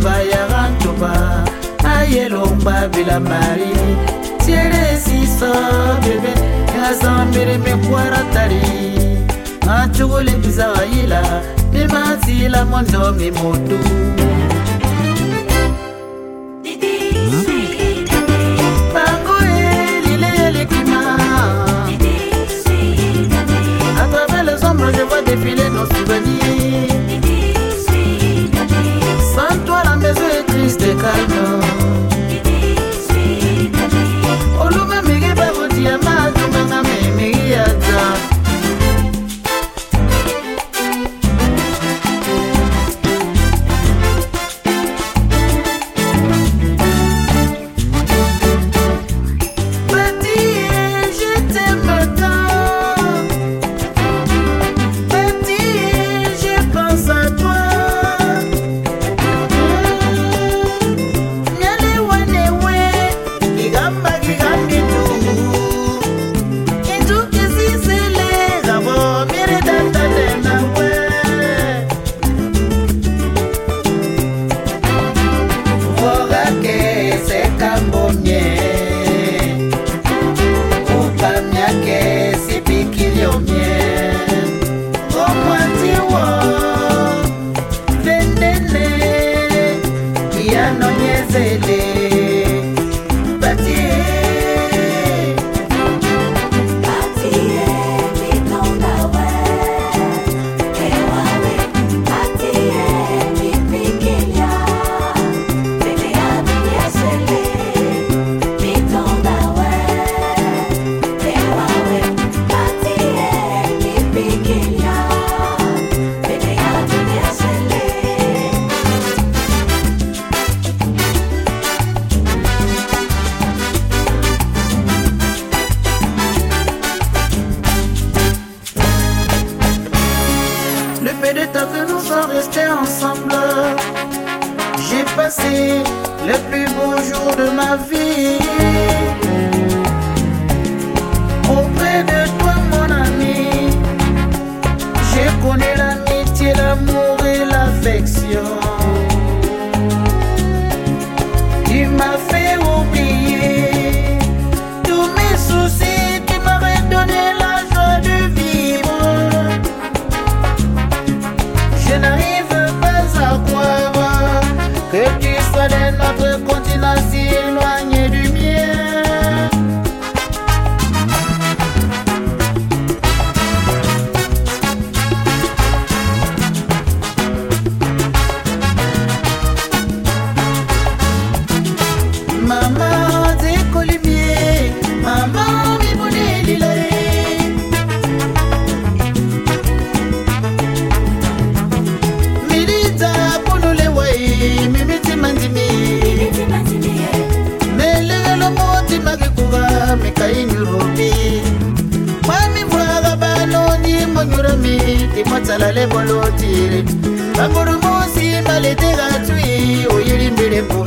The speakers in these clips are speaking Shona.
bilamba ya rantoba ayelomba bilamari tielesiso bebe yazambiri mikwaratari acuguli bizawayila mimatila mondo mimodu Je vois défiler nos souvenirs de temps que nous sommes restés ensemble. J'ai passé le plus beau jour de ma vie. Auprès de toi, mon ami, j'ai connu l'amitié, l'amour et l'affection. Tu m'as fait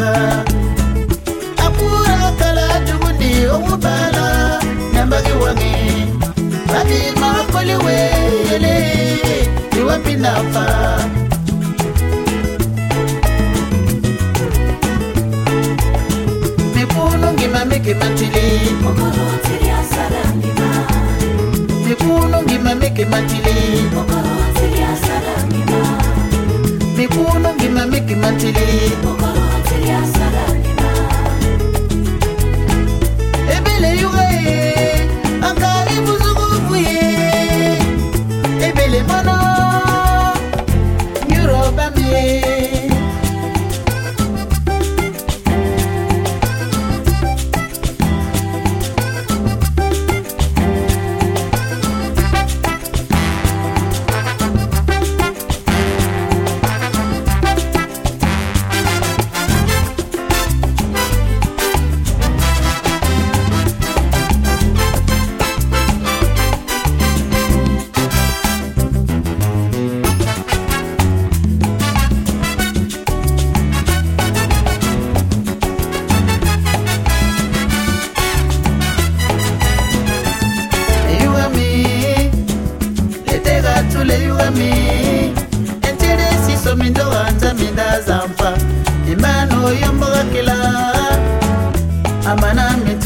kuba apura kala jugundi omubala nyambagi wami madima koliwe yele iwapinafa mikunu ngima mikimatili mikunu ngima mikimatili mikunu ngima mikimatili mikunu ngima mikimatili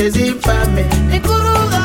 El